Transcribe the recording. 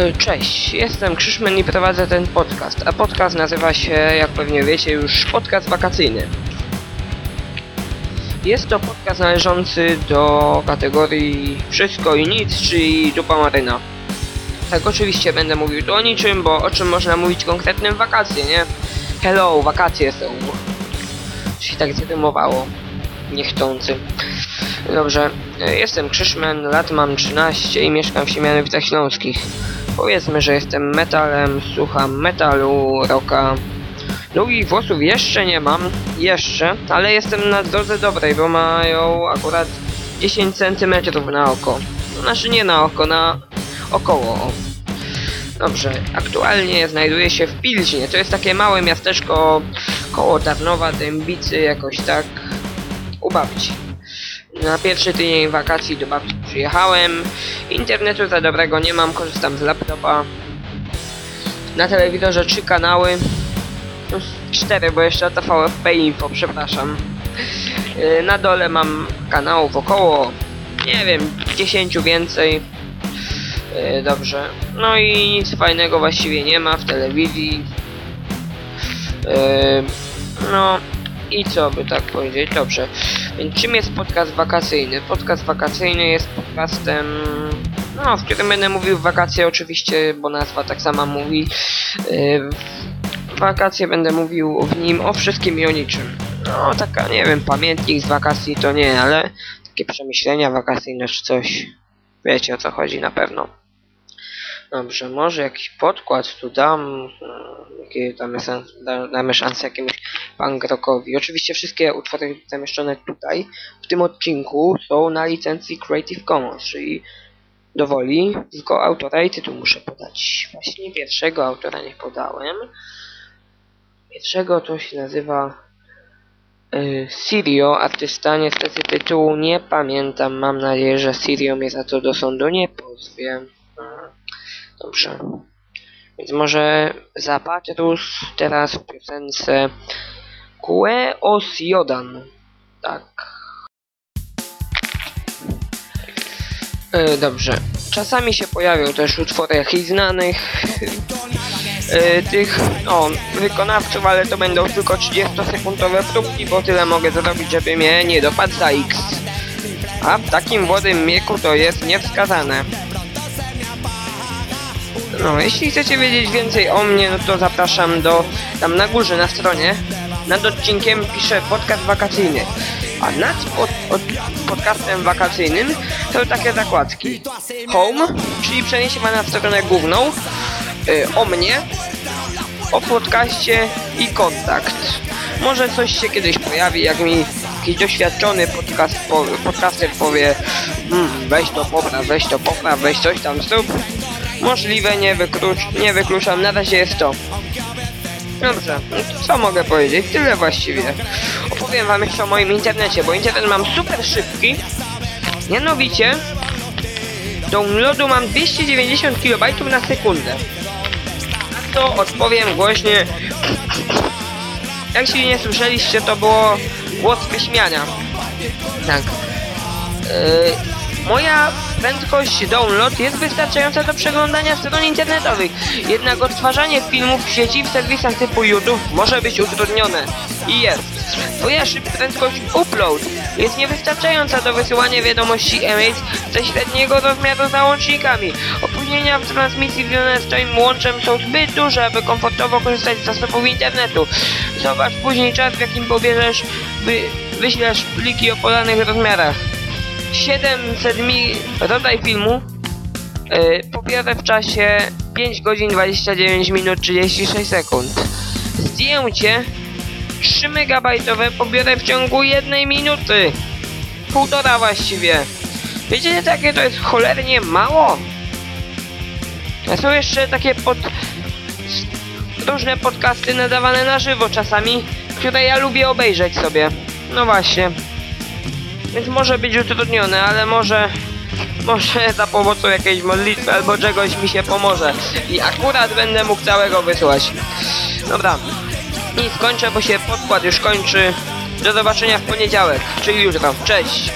E, Cześć, jestem Krzyszman i prowadzę ten podcast, a podcast nazywa się, jak pewnie wiecie już, podcast wakacyjny. Jest to podcast należący do kategorii wszystko i nic, czyli dupa maryna. Tak, oczywiście będę mówił tu o niczym, bo o czym można mówić konkretnym wakacje, nie? Hello, wakacje są. Się tak zrymowało. Niechcący. Dobrze, e, jestem Krzyszman, lat mam 13 i mieszkam w Siemianowicach Śląskich. Powiedzmy, że jestem metalem, słucham metalu, rocka. Długich włosów jeszcze nie mam, jeszcze, ale jestem na drodze dobrej, bo mają akurat 10 cm na oko. Znaczy nie na oko, na około. Dobrze, aktualnie znajduję się w Pilźnie, to jest takie małe miasteczko koło Tarnowa, Dębicy, jakoś tak u babci. Na pierwszy tydzień wakacji do babci przyjechałem. Internetu za dobrego nie mam, korzystam z laptopa. Na telewizorze trzy kanały. Cztery, bo jeszcze TVFP Info, przepraszam. Yy, Na dole mam kanałów około, nie wiem, 10 więcej. Yy, Dobrze. No i nic fajnego właściwie nie ma w telewizji. Yy, No i co by tak powiedzieć? Dobrze. Więc czym jest podcast wakacyjny? Podcast wakacyjny jest podcastem, no, w którym będę mówił wakacje oczywiście, bo nazwa tak sama mówi. Yy, w wakacje będę mówił w nim o wszystkim i o niczym. No, taka, nie wiem, pamiętnik z wakacji to nie, ale takie przemyślenia wakacyjne czy coś. Wiecie o co chodzi na pewno. Dobrze, może jakiś podkład tu dam, yy, jakie damy, damy szansę jakiemuś punk rockowi. Oczywiście wszystkie utwory zamieszczone tutaj, w tym odcinku, są na licencji Creative Commons, czyli dowoli, tylko autora i tytuł muszę podać. Właśnie pierwszego autora nie podałem. Pierwszego to się nazywa yy, Sirio, artysta, niestety tytułu nie pamiętam, mam nadzieję, że Sirio mnie za to do sądu nie pozwie. Dobrze. Więc może Zapatrus teraz w piosence Kue Osiodan. Tak. E, dobrze. Czasami się pojawią też utwory jakichś znanych e, tych o, wykonawców, ale to będą tylko 30-sekundowe próbki, bo tyle mogę zrobić, żeby mnie nie dopadł za X. A w takim młodym wieku to jest niewskazane. No, jeśli chcecie wiedzieć więcej o mnie, no to zapraszam do tam na górze na stronie. Nad odcinkiem piszę podcast wakacyjny. A nad pod, od, podcastem wakacyjnym są takie zakładki. Home, czyli przeniesie na stronę główną. Y, o mnie, o podcaście i kontakt. Może coś się kiedyś pojawi, jak mi jakiś doświadczony podcast po, podcaster powie hmm, weź to popraw, weź to popraw, weź coś tam zrób. Możliwe, nie, wyklucz, nie wykluczam, na razie jest to. Dobrze, co mogę powiedzieć? Tyle właściwie. Opowiem wam jeszcze o moim internecie, bo internet mam super szybki. Mianowicie, downloadu mam 290 KB na sekundę. Na to odpowiem głośnie. Jak się nie słyszeliście, to było głos wyśmiania. Tak. Yy, Moja prędkość download jest wystarczająca do przeglądania stron internetowych, jednak odtwarzanie filmów w sieci w serwisach typu YouTube może być utrudnione. I jest. Twoja szybka prędkość upload jest niewystarczająca do wysyłania wiadomości e-mail ze średniego rozmiaru załącznikami. Opóźnienia w transmisji związane z Twoim łączem są zbyt duże, aby komfortowo korzystać z zasobów internetu. Zobacz później czas, w jakim pobierzesz, wy, wyślesz pliki o podanych rozmiarach. 700 mi rodzaj filmu yy, w czasie 5 godzin 29 minut 36 sekund. Zdjęcie 3 megabajtowe pobiorę w ciągu 1 minuty. Półtora właściwie. Wiecie, takie to jest cholernie mało. A są jeszcze takie pod... różne podcasty nadawane na żywo czasami, które ja lubię obejrzeć sobie. No właśnie. Więc może być utrudnione, ale może... Może za pomocą jakiejś modlitwy albo czegoś mi się pomoże. I akurat będę mógł całego wysłać. Dobra. I skończę, bo się podkład już kończy. Do zobaczenia w poniedziałek, czyli jutro. Cześć!